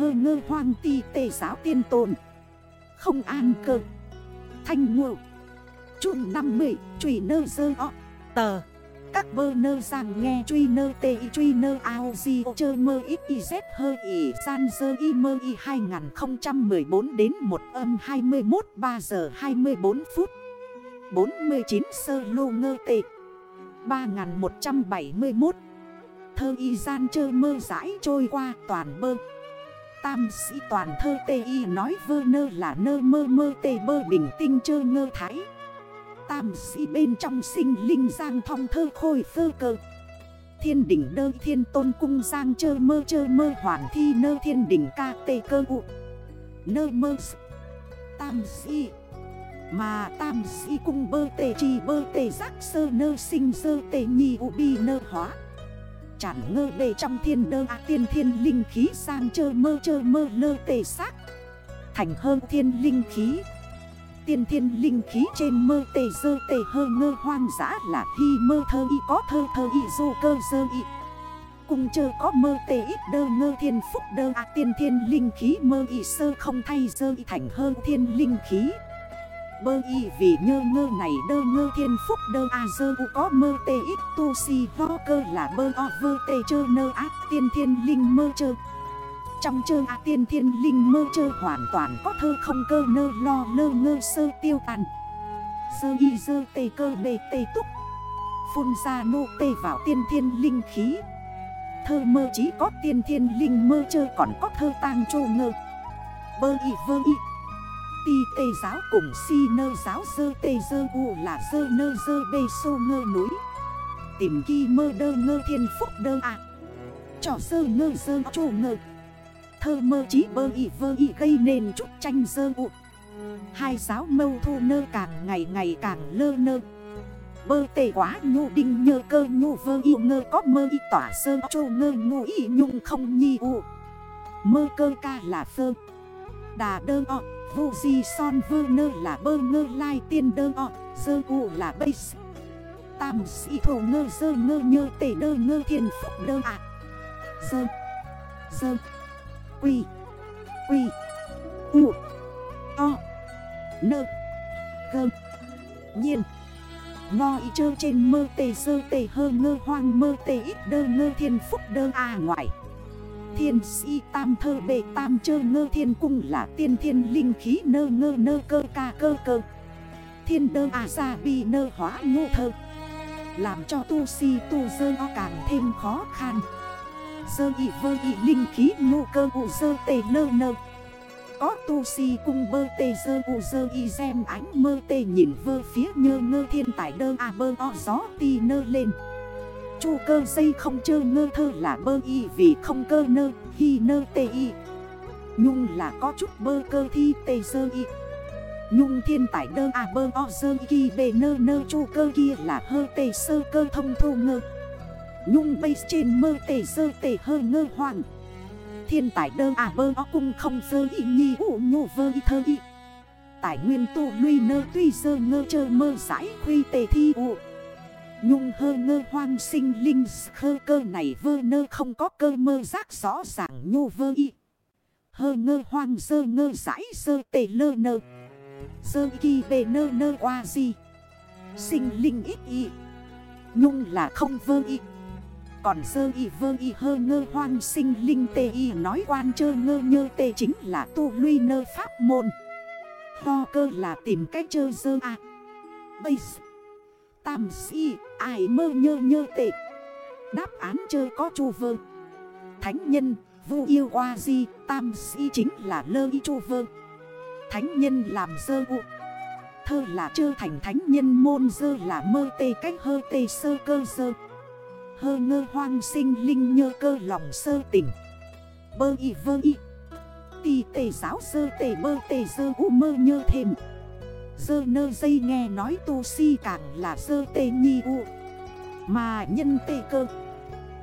hơ ngơ hoang ti tề giáo tiên tồn. Không an cơ. Thanh ngộ. Trung 50 Trùy nơ dơ o. Tờ. Các bơ nơ rằng nghe truy nơ tê y truy nơ ao di chơ mơ ít y z hơ y san dơ y mơ y 2014 đến 1 âm 21 3 giờ 24 phút. 49 sơ lô ngơ tệ 3171 Thơ y gian chơ mơ rãi trôi qua toàn bơ. Tam sĩ toàn thơ tê y nói vơ nơ là nơ mơ mơ tê bơ bình tinh chơ ngơ thái. Tam sĩ bên trong sinh linh giang thong thơ khôi phơ cơ. Thiên đỉnh đơ thiên tôn cung giang chơ mơ chơ mơ hoàn thi nơ thiên đỉnh ca tê cơ ụ Nơ mơ Tam sĩ. Mà tam sĩ cung bơ tê trì bơ tê giác sơ nơ sinh sơ tê nhi ụ bi nơ hóa. Chản ngơ bề trong thiên đơ. À tiên thiên linh khí sang chơ mơ chơ mơ lơ tề xác. Thành hơn thiên linh khí. Tiên thiên linh khí trên mơ tề dơ tề hơ ngơ hoang dã là khi mơ thơ y, có thơ thơ y, dô cơ dơ y. Cùng chơ có mơ tề ít đơ ngơ thiên phúc đơ. À tiên thiên linh khí mơ y sơ không thay dơ y thành hơn thiên linh khí. Bơ y vì nhơ ngơ này đơ ngơ thiên phúc đơ a dơ u có mơ tê ít tu si ho cơ là bơ o vơ tê chơ nơ ác tiên thiên linh mơ chơ. Trong chơ a tiên thiên linh mơ chơ hoàn toàn có thơ không cơ nơ lo lơ ngơ sơ tiêu tàn. Sơ y dơ tê cơ bê tê túc. Phun ra nô tê vào tiên thiên linh khí. Thơ mơ chỉ có tiên thiên linh mơ chơ còn có thơ tang chô ngơ. Bơ y vơ y Ti tê giáo cùng si nơ giáo dơ tê dơ u là dơ nơ dơ bê sô ngơ núi. Tìm ghi mơ đơ ngơ thiên phúc đơ ạ. À. Trò dơ ngơ dơ chô ngơ. Thơ mơ chí bơ y vơ y gây nên chút tranh dơ u. Hai giáo mâu thu nơ càng ngày ngày càng lơ nơ. Bơ tê quá nhu đinh nhơ cơ nhu vơ y ngơ có mơ y tỏa sơ chô ngơ ngu y nhung không nhi u. Mơ cơ ca là phơ. Đà đơ ọ Vô di son vơ nơ là bơ ngơ lai tiên đơ ọ Dơ u là bây Tam sĩ thổ ngơ dơ ngơ nhơ tể đơ ngơ thiên phúc đơ ạ. À. Dơ Dơ, Quy Quy, U, O, Nơ, Gơ, Nhiên. Ngo y chơ trên mơ tê sơ tê hơ ngơ hoang mơ tê ít đơ ngơ thiên phúc đơ a ngoại. Thiên si tam thơ bệ tam chơ ngơ thiên cung là tiên thiên linh khí nơ ngơ nơ cơ ca cơ cơ. Thiên đơ à ra bi nơ hóa ngô thơ. Làm cho tu si tu dơ o càng thêm khó khăn. Dơ y vơ y linh khí ngô cơ u dơ tê nơ nơ. Có tu si cung bơ tê dơ u dơ y xem ánh mơ tê nhìn vơ phía nhơ ngơ thiên tải đơ à bơ o gió ti nơ lên. Chu cơ dây không chơ ngơ thơ là bơ y vì không cơ nơ, hi nơ tê y. Nhung là có chút bơ cơ thi tê sơ y. Nhung thiên tải đơ à bơ o dơ y bê nơ nơ, chu cơ kia là hơ tê sơ cơ thông thu ngơ. Nhung bây trên mơ tê sơ tê hơ ngơ hoàng Thiên tải đơ à bơ o cung không sơ y nhi ụ nhô vơ y thơ y. Tải nguyên tu luy nơ tuy sơ ngơ chơ mơ giải khuy tê thi ụ Nhung hơ ngơ hoang sinh linh khơ cơ này vơ nơ không có cơ mơ giác rõ ràng nhô vơ y. Hơ ngơ hoang sơ ngơ giải sơ tề lơ nơ. Sơ kỳ bề nơ nơ qua gì. Sinh linh ít y. Nhung là không vơ y. Còn sơ y vơ y hơ ngơ hoang sinh linh tê y nói quan chơ ngơ nhơ tê chính là tu luy nơ pháp môn. Ho cơ là tìm cách chơ dơ à. Bây giờ. Tam si ai mơ nhơ nhơ tệ. Đáp án chơi có chu vơ. Thánh nhân vu yêu qua di Tam si chính là lơ y chu vơ. Thánh nhân làm sơ, u. Thơ là chơ thành thánh nhân môn dơ là mơ tê cách hơ tê sơ cơ sơ. Hơ ngơ hoang sinh linh nhơ cơ lòng sơ tỉnh. Bơ y vơ y. Tì tê giáo sơ tê bơ tê sơ u mơ nhơ thêm. Dơ nơ dây nghe nói tu si càng là dơ tê nhi u. Mà nhân tê cơ.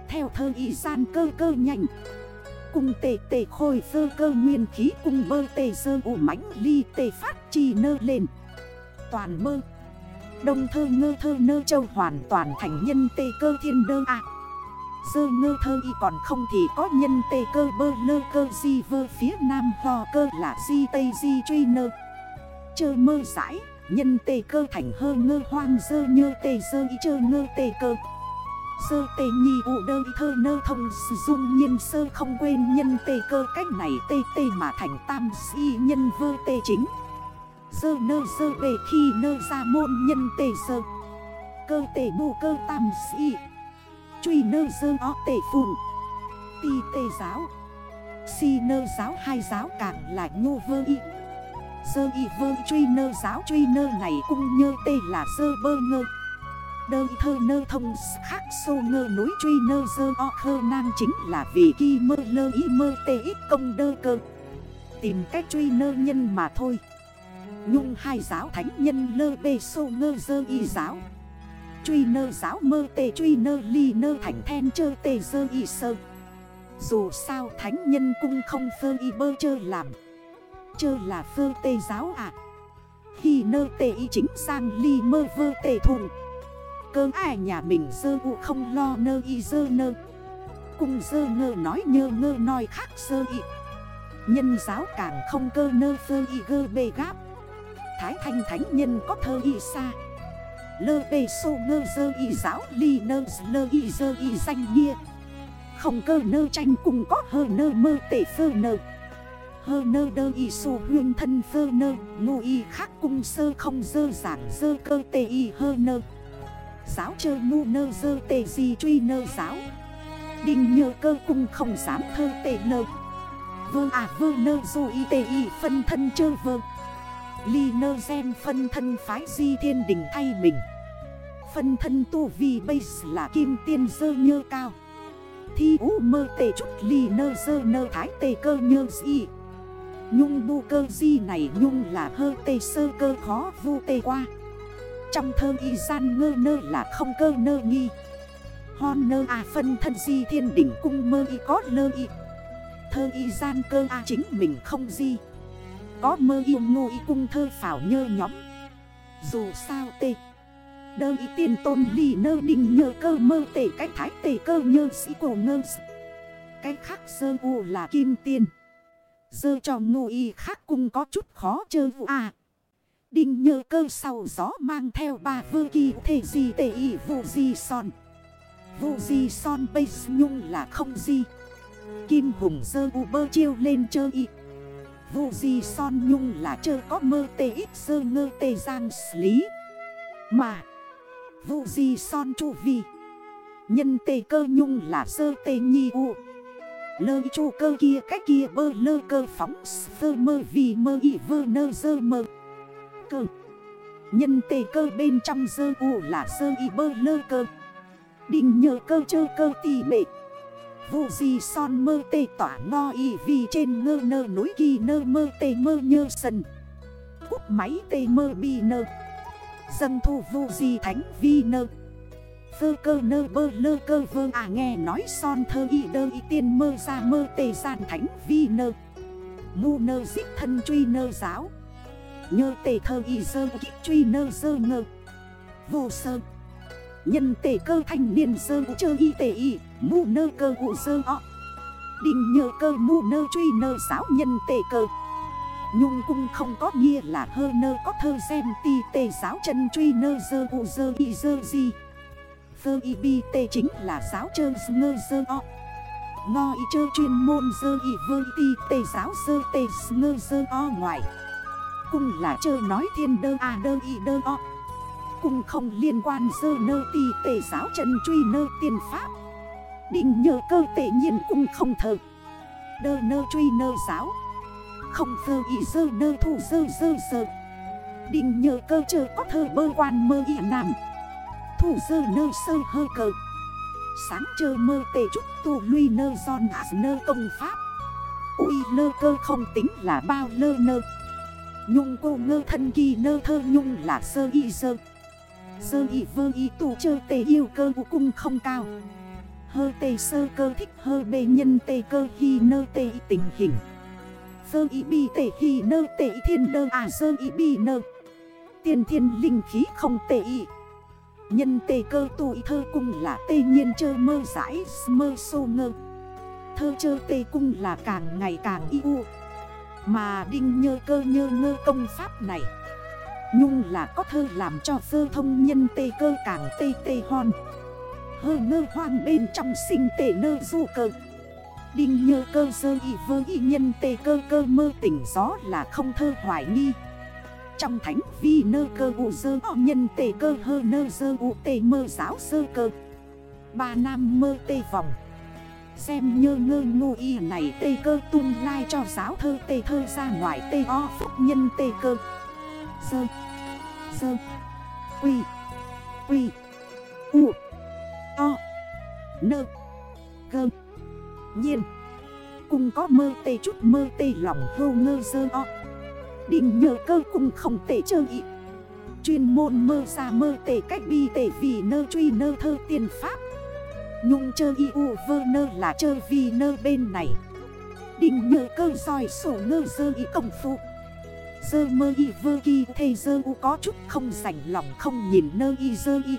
Theo thơ y gian cơ cơ nhanh cùng tê tê khôi dơ cơ nguyên khí cùng bơ tê dơ u mãnh ly tê phát chi nơ lên. Toàn mơ. Đông thơ ngơ thơ nơ châu hoàn toàn thành nhân tê cơ thiên đơ ạ à. Dơ ngơ thơ y còn không thì có nhân tê cơ bơ lơ cơ di vơ phía nam ho cơ là di tây di truy nơ. Chơ mơ giải nhân tê cơ thành hơ ngơ hoang dơ nhơ tê dơ y chơ ngơ tê cơ. Sơ tê nhi ụ đơ thơ nơ thông sử dụng nhiên sơ không quên nhân tê cơ, cách này tê tê mà thành tam si nhân vơ tê chính. Sơ nơ sơ bề khi nơ ra môn nhân tê sơ. Cơ tê bù cơ tam si. Truy nơ sơ o tê phùn Ti tê giáo. Si nơ giáo hai giáo càng là nhô vơ y. Sơ y vơ truy nơ, giáo truy nơ này cung nhơ, tê là sơ bơ ngơ. Đơ thơ nơ, thông khắc sô ngơ, núi truy nơ dơ o khơ nang chính là vì kỳ mơ lơ y mơ tê ít công đơ cơ. Tìm cách truy nơ nhân mà thôi. Nhung hai giáo thánh nhân lơ, bê sô ngơ dơ y giáo. Truy nơ giáo mơ tê, truy nơ ly nơ, thành then chơ tê dơ y sơ. Dù sao thánh nhân cung không sơ y bơ chơ làm. Chơ là phơ tê giáo à Khi nơ tê y chính sang ly mơ vơ tê thùng. Cơ ai nhà mình dơ u không lo nơ y dơ nơ. Cùng dơ ngơ nói nhơ ngơ nói khác dơ y. Nhân giáo càng không cơ nơ phơ y gơ bê gáp. Thái thanh thánh nhân có thơ y xa Lơ bê sô ngơ dơ y giáo ly nơ lơ y dơ y danh nghĩa. Không cơ nơ tranh cùng có hơ nơ mơ tể phơ nơ. Hơ nơ đơ y su huyên thân phơ nơ, Ngu y khác cung sơ không dơ giảng dơ cơ tê y hơ nơ. Giáo chơ ngu nơ dơ tê di truy nơ giáo. Đinh nhờ cơ cung không dám thơ tê nơ. Vơ à vơ nơ dù y tê y phân thân chơ vơ. Ly nơ gen phân thân phái di thiên đỉnh thay mình. Phân thân tu vi base là kim tiên dơ nhơ cao. Thi ú mơ tê chút ly nơ dơ nơ thái tê cơ nhơ dị Nhung bu cơ di này nhung là hơ tê sơ cơ khó vu tê qua. Trong thơ y gian ngơ nơ là không cơ nơ nghi. Hon nơ à phân thân di thiên đỉnh cung mơ y có lơ y. Thơ y gian cơ a chính mình không di. Có mơ yêu ngô y cung thơ phảo nhơ nhóm. Dù sao tê. Đơ y tiền tôn ly nơ đình nhơ cơ mơ tê cách thái tê cơ nhơ sĩ cổ ngơ Cách khác sơ u là kim tiền Dơ cho ngu y khác cung có chút khó chơi vụ à. Đinh nhơ cơ sau gió mang theo ba vơ kỳ thể gì tệ y vụ gì son. Vụ gì son base nhung là không gì Kim hùng dơ u bơ chiêu lên chơ y. Vụ gì son nhung là chơ có mơ tê ít sơ ngơ tê giang lý. Mà Vụ gì son chu vi. Nhân tê cơ nhung là sơ tê nhi u. Lơ chu cơ kia cách kia bơ lơ cơ phóng, Sơ mơ vì mơ y vơ nơ dơ mơ. Cơ. Nhân tề cơ bên trong dơ u là sơ y bơ lơ cơ. Đình nhờ cơ chơ cơ tì bệ. Vụ gì son mơ tê tỏa ngo y vì trên ngơ nơ núi kỳ nơ mơ tê mơ nhơ sân Cúp máy tê mơ bi nơ. Dân thu vụ gì thánh vi nơ. Vơ cơ nơ bơ lơ cơ vơ. À nghe nói son thơ y đơ y tiên mơ ra mơ tề gian thánh vi nơ. Mu nơ giết thân truy nơ giáo. Nhơ tề thơ y sơ kịp truy nơ sơ ngơ. Vô sơ. Nhân tề cơ thanh niên sơ u chơ y tề y. Mu nơ cơ u sơ o. Đình nhờ cơ mu nơ truy nơ giáo nhân tề cơ. Nhung cung không có nghĩa là hơ nơ có thơ xem ti tề giáo chân truy nơ sơ u sơ y sơ gì Phơ y bi tê chính là giáo chơ ngơ sơ o. Ngo y chơ chuyên môn sơ y vơ ti tê giáo sơ tê ngơ sơ o ngoài. Cung là chơ nói thiên đơ à đơ y đơ o. Cung không liên quan dơ nơ ti tê giáo chân truy nơ tiên pháp. Định nhờ cơ tệ nhiên cung không thờ. Đơ nơ truy nơ giáo. Không thơ y dơ nơ thủ dơ dơ dơ Định nhờ cơ chơ có thơ bơ quan mơ y nằm Thủ dơ nơ sơ hơ cơ Sáng chơ mơ tề trúc tù luy nơ giòn ả nơ công pháp. Ui lơ cơ không tính là bao lơ nơ. Nhung cô ngơ thân kỳ nơ thơ nhung là sơ y sơ Sơ y vơ y tù chơ tê yêu cơ vũ cung không cao. Hơ tê sơ cơ thích hơ bê nhân tê cơ hi nơ tê tình hình. Sơ y bi tê hi nơ tê thiên đơ à sơ y bi nơ. Tiền thiên linh khí không tê y. Nhân tê cơ tụi thơ cung là tê nhiên chơ mơ giải, mơ sô ngơ. Thơ chơ tê cung là càng ngày càng yêu Mà đinh nhơ cơ nhơ ngơ công pháp này, Nhung là có thơ làm cho sơ thông nhân tê cơ càng tê tê hon. Hơ ngơ hoang bên trong sinh tê nơ du cơ. Đinh nhơ cơ sơ y vơ y nhân tê cơ cơ mơ tỉnh gió là không thơ hoài nghi. Trong thánh vi nơ cơ u sơ o nhân tề cơ hơ nơ sơ u tề mơ giáo sơ cơ. Ba nam mơ tê vòng. Xem nhơ ngơ ngô y này tê cơ tung lai cho giáo thơ tê thơ ra ngoài tê o phúc nhân tê cơ. Sơ Sơ Quy. Quy. U. O. Nơ. Gơ Nhiên. Cùng có mơ tê chút mơ tê lòng hô ngơ sơ o. Định nhờ cơ cũng không tệ chơi ý. Chuyên môn mơ ra mơ tệ cách bi tệ vì nơ truy nơ thơ tiền pháp. Nhung chơ y u vơ nơ là chơ vì nơ bên này. Định nhờ cơ giỏi sổ ngơ dơ y công phụ Dơ mơ y vơ kỳ thê dơ u có chút không rảnh lòng không nhìn nơ y dơ y.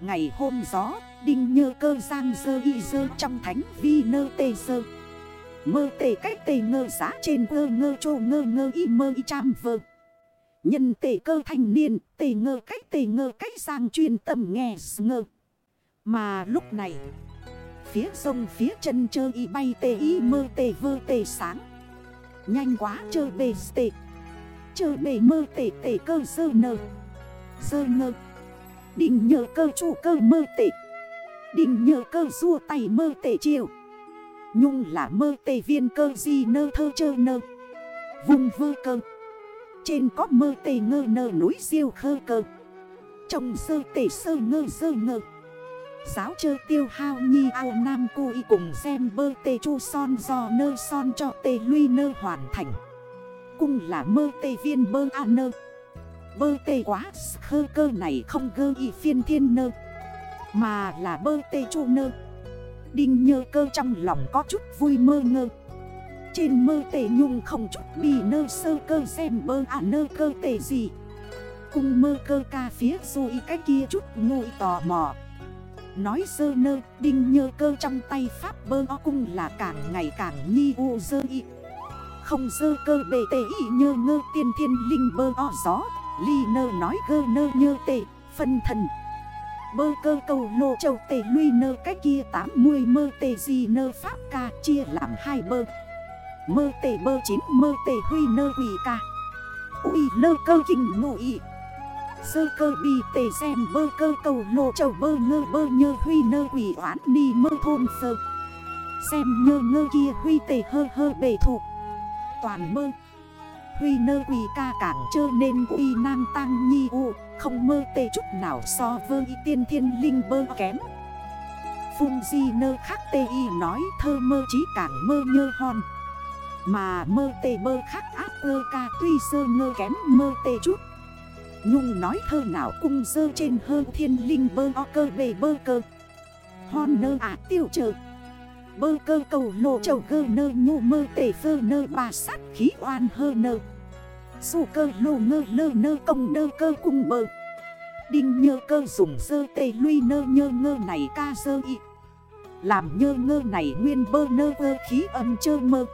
Ngày hôm gió Đinh nhơ cơ giang dơ y dơ trong thánh vi nơ tê dơ. Mơ tề cách tề ngơ giá trên vơ ngơ trô ngơ ngơ y mơ y trăm vơ. Nhân tề cơ thanh niên tề ngơ cách tề ngơ cách sang chuyên tâm nghe ngơ. Mà lúc này, Phía sông phía chân chơ y bay tê y mơ tê vơ tê sáng. Nhanh quá chơ bề tê. Chơ bề mơ tê tê cơ sơ nơ. Sơ ngơ. Định nhờ cơ chủ cơ mơ tê. Định nhờ cơ rua tay mơ tê chiều. Nhung là mơ tê viên cơ gì nơ thơ chơ nơ. Vùng vơ cơ. Trên có mơ tê ngơ nơ núi siêu khơ cơ. Trong sơ tê sơ ngơ sơ ngơ. Giáo chơ tiêu hao nhi ao nam cô y cùng xem bơ tê chu son do nơ son cho tê luy nơ hoàn thành. Cung là mơ tê viên bơ a nơ. Bơ tê quá khơ cơ này không gơ y phiên thiên nơ. Mà là bơ tê chu nơ. Đinh nhơ cơ trong lòng có chút vui mơ ngơ. Trên mơ tề nhung không chút bì nơ sơ cơ xem bơ à nơ cơ tề gì. Cung mơ cơ ca phía rồi cái kia chút ngụy tò mò. Nói sơ nơ, đinh nhơ cơ trong tay pháp bơ o cung là càng ngày càng nhi u dơ y. Không dơ cơ bề tề y nhơ ngơ tiên thiên linh bơ o gió. Ly nơ nói gơ nơ nhơ tề, phân thần Bơ cơ cầu lô châu tê luy nơ cái kia 80 mơ tê gì nơ pháp ca chia làm hai bơ. Mơ tê bơ chín, mơ tê huy nơ quỷ ca. Ui lơ cơ kinh ngụ ý. Sơ cơ bi tê xem bơ cơ cầu lô châu bơ ngơ, bơ nhơ huy nơ quỷ oán ni mơ thôn sơ. Xem nhơ ngơ kia huy tê hơ hơ bề thuộc Toàn mơ. Huy nơ quỷ ca cảng chơ nên quỷ nam tăng nhi u. Không mơ tê chút nào so vơ y tiên thiên linh bơ kém. Phung di nơ khắc tê y nói thơ mơ chí cảng mơ nhơ hòn Mà mơ tê bơ khắc áp ơ ca tuy sơ ngơ kém mơ tê chút. Nhung nói thơ nào cung dơ trên hơ thiên linh bơ o cơ bề bơ cơ. Hòn nơ ả tiêu trợ Bơ cơ cầu lộ chầu gơ nơ, nhu mơ tê phơ nơ, bà sát khí oan hơ nơ. Dù cơ lô ngơ lơ nơ công nơ cơ cung bơ Đinh nhơ cơ dùng dơ tê luy nơ nhơ ngơ này ca dơ y. Làm nhơ ngơ này nguyên bơ nơ vơ khí âm chơ mơ.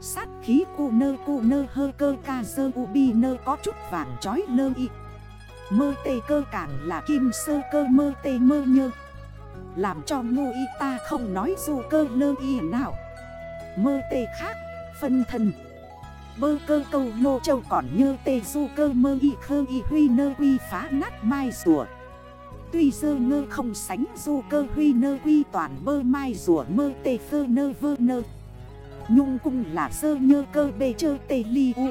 Sát khí cu nơ cu nơ hơ cơ ca dơ u bi nơ có chút vàng chói lơ y. Mơ tê cơ càng là kim sơ cơ mơ tê mơ nhơ. Làm cho ngu y ta không nói dù cơ lơ y nào. Mơ tê khác, phân thần Bơ cơ câu lô châu còn như tê du cơ mơ y khơ y huy nơ huy phá nát mai rùa. Tuy dơ ngơ không sánh du cơ huy nơ huy toàn bơ mai rùa mơ tê phơ nơ vơ nơ. Nhung cung là sơ nhơ cơ bê chơ tê ly u.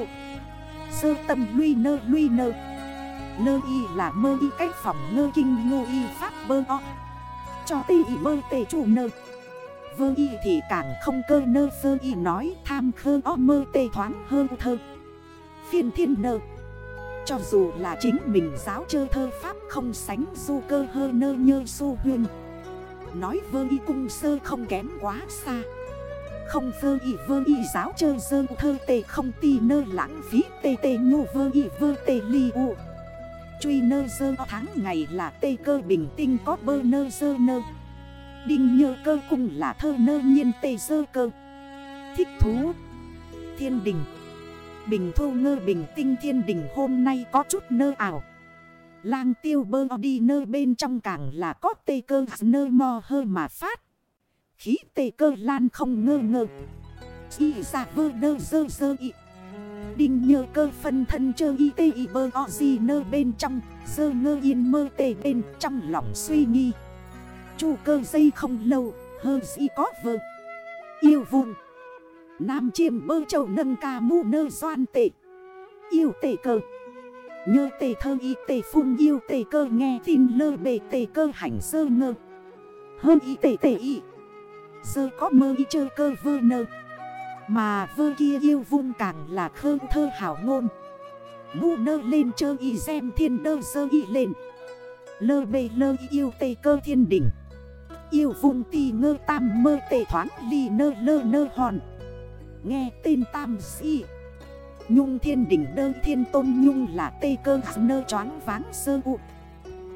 Sơ tâm luy nơ luy nơ. Nơ y là mơ y cách phòng ngơ kinh ngô y pháp bơ o. Cho tê y mơ tê chủ nơ. Vơ y thì càng không cơ nơ sơ y nói tham khơ o mơ tê thoáng hơn thơ. Phiên thiên nơ. Cho dù là chính mình giáo chơ thơ pháp không sánh du cơ hơ nơ nhơ su huyên. Nói vơ y cung sơ không kém quá xa. Không vơ y vơ y giáo chơ dơ thơ tê không ti nơ lãng phí tê tê nhô vơ y vơ tê ly u. Truy nơ dơ tháng ngày là tê cơ bình tinh có bơ nơ dơ nơ. Đinh nhơ cơ cung là thơ nơ nhiên tê dơ cơ. Thích thú, Thiên đình. Bình thô ngơ bình tinh thiên đình hôm nay có chút nơ ảo. Lang tiêu bơ đi nơ bên trong càng là có tê cơ nơ mò hơ mà phát. Khí tê cơ lan không ngơ ngơ. Y giả vơ nơ dơ dơ y. Đinh nhơ cơ phân thân chơ y tê y bơ o di nơ bên trong. Dơ ngơ yên mơ tê bên trong lòng suy nghi. Chu cơ dây không lâu, Hơ gì có vơ Yêu vùng. Nam chiêm bơ châu nâng ca mu nơ doan tệ. Yêu tệ cơ Nhơ tệ thơ y tệ phung yêu tệ cơ nghe tin lơ bề tệ cơ hành sơ ngơ. Hơn y tệ tệ y. Sơ có mơ y chơ cơ vơ nơ. Mà vơ kia yêu vung càng là khơ thơ hảo ngôn. Mu nơ lên chơ y xem thiên đơ sơ y lên. Lơ bề lơ y yêu tề cơ thiên đỉnh. Yêu vùng tì ngơ tam mơ tê thoáng ly nơ lơ nơ hòn. Nghe tên tam si. Nhung thiên đỉnh đơ thiên tôn nhung là tê cơ nơ choáng váng sơ ụ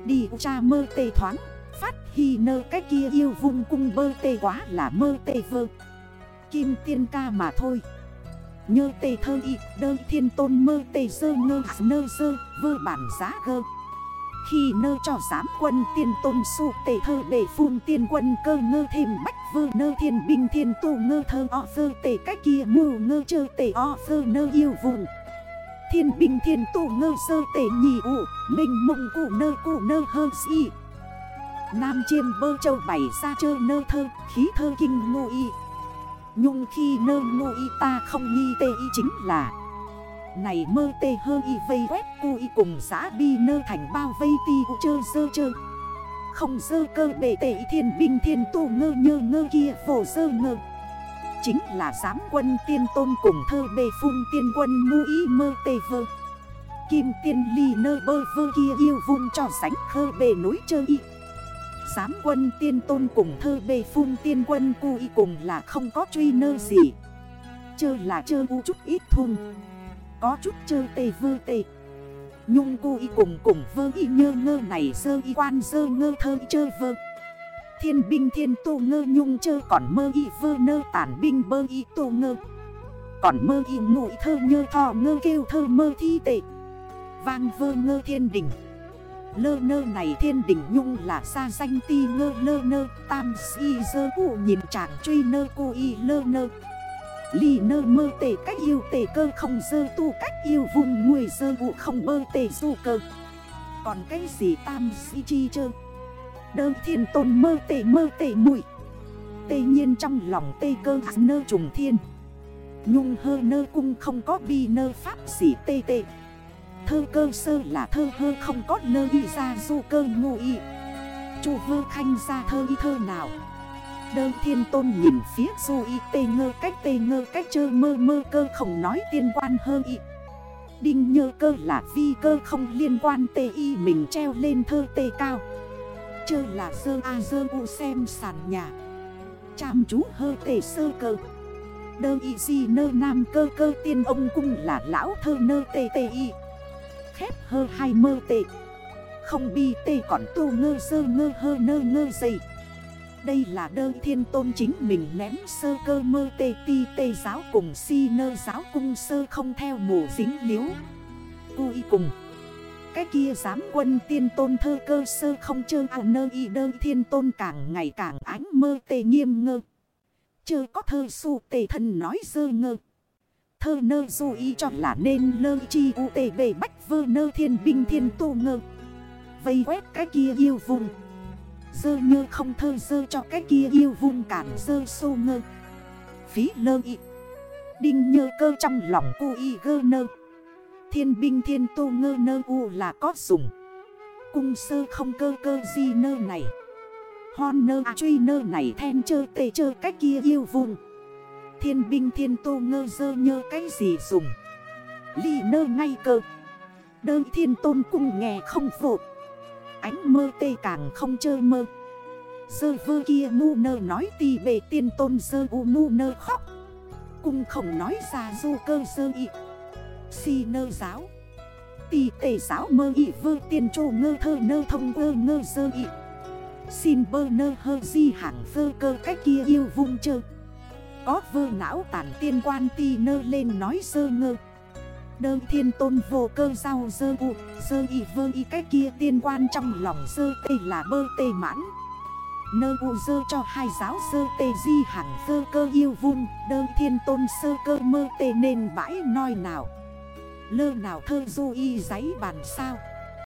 Đi cha mơ tê thoáng, Phát hi nơ cái kia yêu vùng cung bơ tê quá là mơ tê vơ. Kim tiên ca mà thôi. Nhơ tê thơ y, đơ thiên tôn mơ tê sơ ngơ nơ sơ, vơ bản giá gơ khi nơ cho giám quân tiên tôn su tể thơ bể phun tiên quân cơ ngơ thêm bách vơ nơ thiên binh thiên tu ngơ thơ o vơ tể cách kia mù ngơ chơ tể o vơ nơ yêu vùng Thiên binh thiên tu ngơ sơ tể nhì ụ Mình mộng cụ nơ cụ nơ hơ si. Nam chiêm bơ châu bảy xa chơ nơ thơ, khí thơ kinh ngô y. Nhung khi nơ ngô y ta không nghi tê y chính là này mơ tê hơ y vây quét cu y cùng xã bi nơ thành bao vây ti u chơ sơ chơ. Không sơ cơ bề tệ thiên binh thiên tu ngơ nhơ ngơ kia phổ sơ ngơ. Chính là giám quân tiên tôn cùng thơ bề phun tiên quân mu y mơ tê vơ. Kim tiên ly nơ bơ vơ kia yêu vung cho sánh khơ bề núi chơ y. Giám quân tiên tôn cùng thơ bề phun tiên quân cu y cùng là không có truy nơ gì. Chơ là chơ u chút ít thun có chút chơ tê vơ tê. Nhung cô y cùng cùng vơ y nhơ ngơ này sơ y quan sơ ngơ thơ y chơ vơ. Thiên binh thiên tô ngơ nhung chơ còn mơ y vơ nơ tản binh bơ y tô ngơ. Còn mơ y ngụy thơ nhơ thò ngơ kêu thơ mơ thi tệ. Vang vơ ngơ thiên đỉnh Lơ nơ này thiên đỉnh nhung là xa danh ti ngơ lơ nơ. Tam si dơ cụ nhìn chàng truy nơ cô y lơ nơ. Ly nơ mơ tề cách yêu tề cơ, không dơ tu cách yêu vùng người dơ vụ, không bơ tề du cơ. Còn cái gì tam si chi chơ? Đơ thiên tôn mơ tề mơ tề mùi Tê nhiên trong lòng tê cơ nơ trùng thiên. Nhung hơ nơ cung không có bi nơ pháp sĩ tê tê. Thơ cơ sơ là thơ hơ, không có nơ y ra du cơ ngụ y. Chủ vơ khanh ra thơ y thơ nào? Đơ thiên tôn nhìn phía du y tê ngơ cách tê ngơ cách chơ mơ mơ cơ không nói tiên quan hơ y. Đinh nhơ cơ là vi cơ không liên quan tê y mình treo lên thơ tê cao. Chơ là sơ a sơ u xem sàn nhà. Chàm chú hơ tê sơ cơ. Đơ y di nơ nam cơ cơ tiên ông cung là lão thơ nơ tê tê y. Khép hơ hai mơ tê. Không bi tê còn tu ngơ sơ ngơ hơ nơ ngơ dày đây là đơ thiên tôn chính mình ném sơ cơ mơ tê ti tê giáo cùng si nơ giáo cung sơ không theo mù dính liếu Cu y cùng. Cái kia giám quân tiên tôn thơ cơ sơ không chơ à nơ y đơ thiên tôn càng ngày càng ánh mơ tê nghiêm ngơ. Chơ có thơ su tê thần nói sơ ngơ. Thơ nơ du y cho là nên lơ chi u tê bề bách vơ nơ thiên binh thiên tu ngơ. Vây quét cái kia yêu vùng. Dơ như không thơ dơ cho cái kia yêu vung cản dơ sô ngơ. Phí lơ y. Đinh nhơ cơ trong lòng cu y gơ nơ. Thiên binh thiên tô ngơ nơ u là có dùng. Cung sơ không cơ cơ gì nơ này. Hon nơ truy nơ này then chơ tê chơ cái kia yêu vùng Thiên binh thiên tô ngơ dơ nhơ cái gì dùng. Ly nơ ngay cơ. Đơ thiên tôn cung nghe không vội ánh mơ tê càng không chơi mơ. Sơ vơ kia mu nơ nói tì bề tiên tôn sơ u mu nơ khóc. Cung không nói ra du cơ sơ y. Si nơ giáo. Tì tề giáo mơ y vơ tiên trô ngơ thơ nơ thông ơ ngơ dơ y. Xin bơ nơ hơ di hạng vơ cơ cách kia yêu vung chơ. Có vơ não tản tiên quan ti nơ lên nói sơ ngơ. Đơ thiên tôn vô cơ giao dơ vụ, Dơ y vơ y cách kia tiên quan trong lòng dơ tê là bơ tê mãn. Nơ vụ dơ cho hai giáo dơ tê di hẳn dơ cơ yêu vun Đơ thiên tôn sơ cơ mơ tê nên bãi noi nào. Lơ nào thơ du y giấy bàn sao.